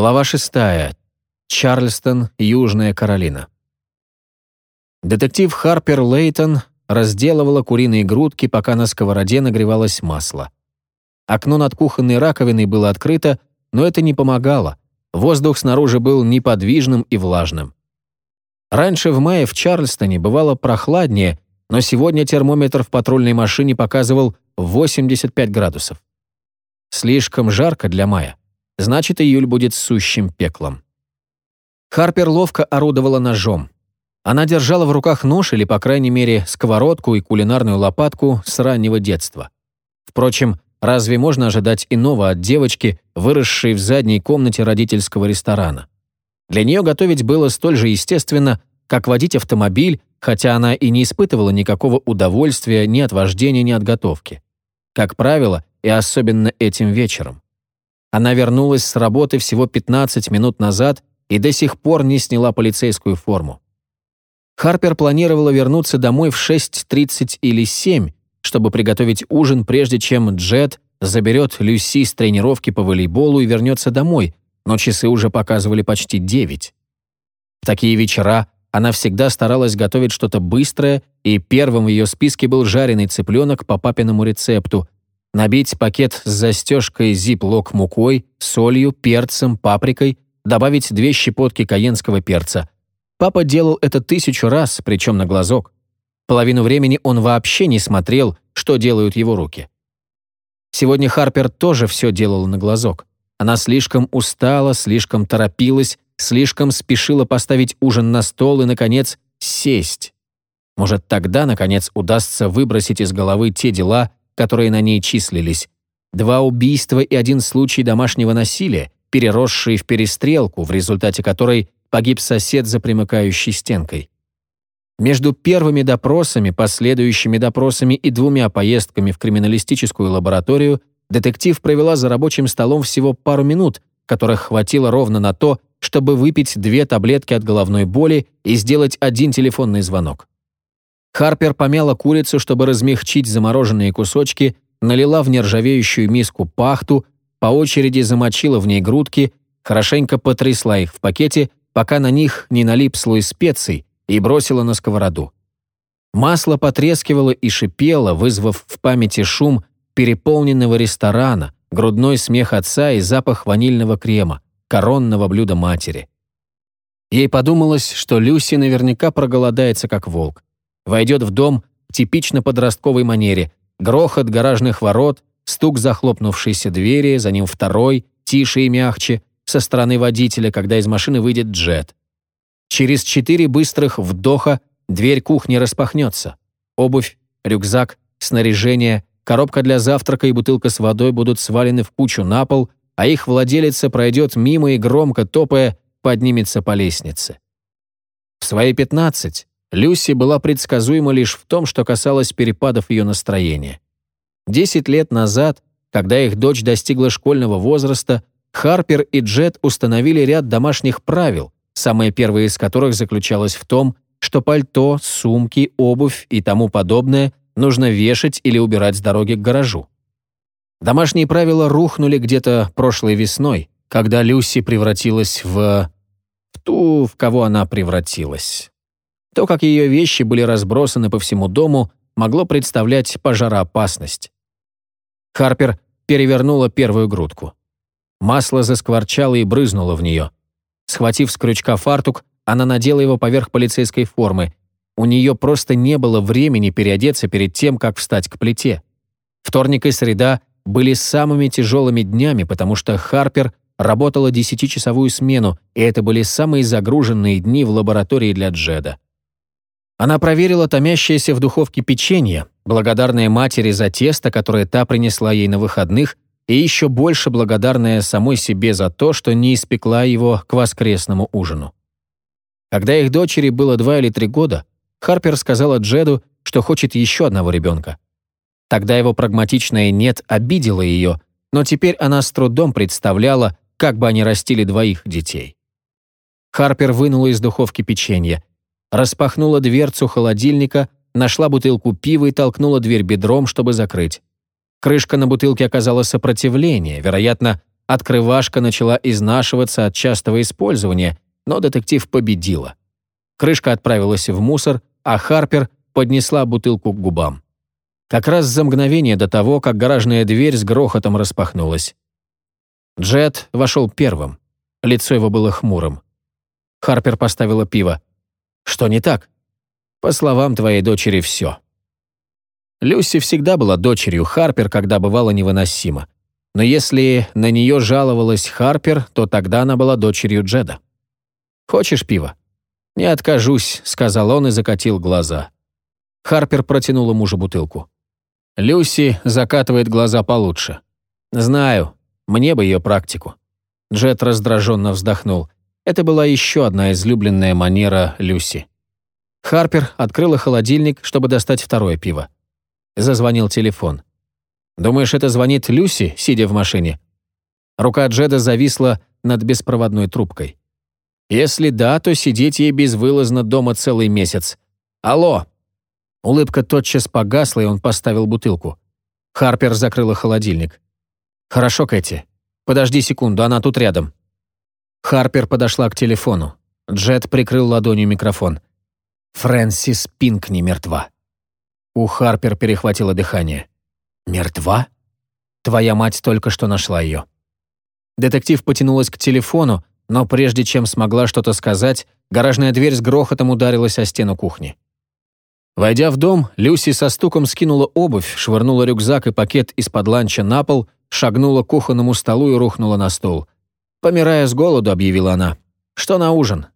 Глава 6. Чарльстон, Южная Каролина. Детектив Харпер Лейтон разделывала куриные грудки, пока на сковороде нагревалось масло. Окно над кухонной раковиной было открыто, но это не помогало. Воздух снаружи был неподвижным и влажным. Раньше в мае в Чарльстоне бывало прохладнее, но сегодня термометр в патрульной машине показывал 85 градусов. Слишком жарко для мая. Значит, июль будет сущим пеклом. Харпер ловко орудовала ножом. Она держала в руках нож или, по крайней мере, сковородку и кулинарную лопатку с раннего детства. Впрочем, разве можно ожидать иного от девочки, выросшей в задней комнате родительского ресторана? Для нее готовить было столь же естественно, как водить автомобиль, хотя она и не испытывала никакого удовольствия ни от вождения, ни от готовки. Как правило, и особенно этим вечером. Она вернулась с работы всего 15 минут назад и до сих пор не сняла полицейскую форму. Харпер планировала вернуться домой в 6.30 или 7, чтобы приготовить ужин, прежде чем Джет заберет Люси с тренировки по волейболу и вернется домой, но часы уже показывали почти 9. В такие вечера она всегда старалась готовить что-то быстрое, и первым в ее списке был жареный цыпленок по папиному рецепту, набить пакет с застежкой зип-лок мукой, солью, перцем, паприкой, добавить две щепотки каенского перца. Папа делал это тысячу раз, причем на глазок. Половину времени он вообще не смотрел, что делают его руки. Сегодня Харпер тоже все делала на глазок. Она слишком устала, слишком торопилась, слишком спешила поставить ужин на стол и, наконец, сесть. Может, тогда, наконец, удастся выбросить из головы те дела, которые на ней числились. Два убийства и один случай домашнего насилия, переросшие в перестрелку, в результате которой погиб сосед за примыкающей стенкой. Между первыми допросами, последующими допросами и двумя поездками в криминалистическую лабораторию детектив провела за рабочим столом всего пару минут, которых хватило ровно на то, чтобы выпить две таблетки от головной боли и сделать один телефонный звонок. Харпер помяла курицу, чтобы размягчить замороженные кусочки, налила в нержавеющую миску пахту, по очереди замочила в ней грудки, хорошенько потрясла их в пакете, пока на них не налип слой специй, и бросила на сковороду. Масло потрескивало и шипело, вызвав в памяти шум переполненного ресторана, грудной смех отца и запах ванильного крема, коронного блюда матери. Ей подумалось, что Люси наверняка проголодается, как волк войдет в дом в типично подростковой манере. Грохот гаражных ворот, стук захлопнувшейся двери, за ним второй, тише и мягче, со стороны водителя, когда из машины выйдет джет. Через четыре быстрых вдоха дверь кухни распахнется. Обувь, рюкзак, снаряжение, коробка для завтрака и бутылка с водой будут свалены в кучу на пол, а их владелица пройдет мимо и громко топая поднимется по лестнице. В свои пятнадцать Люси была предсказуема лишь в том, что касалось перепадов ее настроения. Десять лет назад, когда их дочь достигла школьного возраста, Харпер и Джет установили ряд домашних правил, самое первое из которых заключалось в том, что пальто, сумки, обувь и тому подобное нужно вешать или убирать с дороги к гаражу. Домашние правила рухнули где-то прошлой весной, когда Люси превратилась в... в ту, в кого она превратилась. То, как ее вещи были разбросаны по всему дому, могло представлять пожароопасность. Харпер перевернула первую грудку. Масло заскворчало и брызнуло в нее. Схватив с крючка фартук, она надела его поверх полицейской формы. У нее просто не было времени переодеться перед тем, как встать к плите. Вторник и среда были самыми тяжелыми днями, потому что Харпер работала десятичасовую смену, и это были самые загруженные дни в лаборатории для Джеда. Она проверила томящееся в духовке печенье, благодарная матери за тесто, которое та принесла ей на выходных, и еще больше благодарная самой себе за то, что не испекла его к воскресному ужину. Когда их дочери было два или три года, Харпер сказала Джеду, что хочет еще одного ребенка. Тогда его прагматичное «нет» обидело ее, но теперь она с трудом представляла, как бы они растили двоих детей. Харпер вынула из духовки печенье распахнула дверцу холодильника, нашла бутылку пива и толкнула дверь бедром, чтобы закрыть. Крышка на бутылке оказала сопротивление, вероятно, Открывашка начала изнашиваться от частого использования, но детектив победила. Крышка отправилась в мусор, а Харпер поднесла бутылку к губам. Как раз за мгновение до того, как гаражная дверь с грохотом распахнулась. Джет вошел первым. Лицо его было хмурым. Харпер поставила пиво. «Что не так?» «По словам твоей дочери, все». Люси всегда была дочерью Харпер, когда бывало невыносимо. Но если на нее жаловалась Харпер, то тогда она была дочерью Джеда. «Хочешь пива?» «Не откажусь», — сказал он и закатил глаза. Харпер протянула мужу бутылку. Люси закатывает глаза получше. «Знаю, мне бы ее практику». Джет раздраженно вздохнул. Это была еще одна излюбленная манера Люси. Харпер открыла холодильник, чтобы достать второе пиво. Зазвонил телефон. «Думаешь, это звонит Люси, сидя в машине?» Рука Джеда зависла над беспроводной трубкой. «Если да, то сидеть ей безвылазно дома целый месяц. Алло!» Улыбка тотчас погасла, и он поставил бутылку. Харпер закрыла холодильник. «Хорошо, Кэти. Подожди секунду, она тут рядом». Харпер подошла к телефону. Джет прикрыл ладонью микрофон. «Фрэнсис Пинкни мертва». У Харпер перехватило дыхание. «Мертва? Твоя мать только что нашла ее». Детектив потянулась к телефону, но прежде чем смогла что-то сказать, гаражная дверь с грохотом ударилась о стену кухни. Войдя в дом, Люси со стуком скинула обувь, швырнула рюкзак и пакет из-под ланча на пол, шагнула к кухонному столу и рухнула на стол. «Помирая с голоду», — объявила она. «Что на ужин?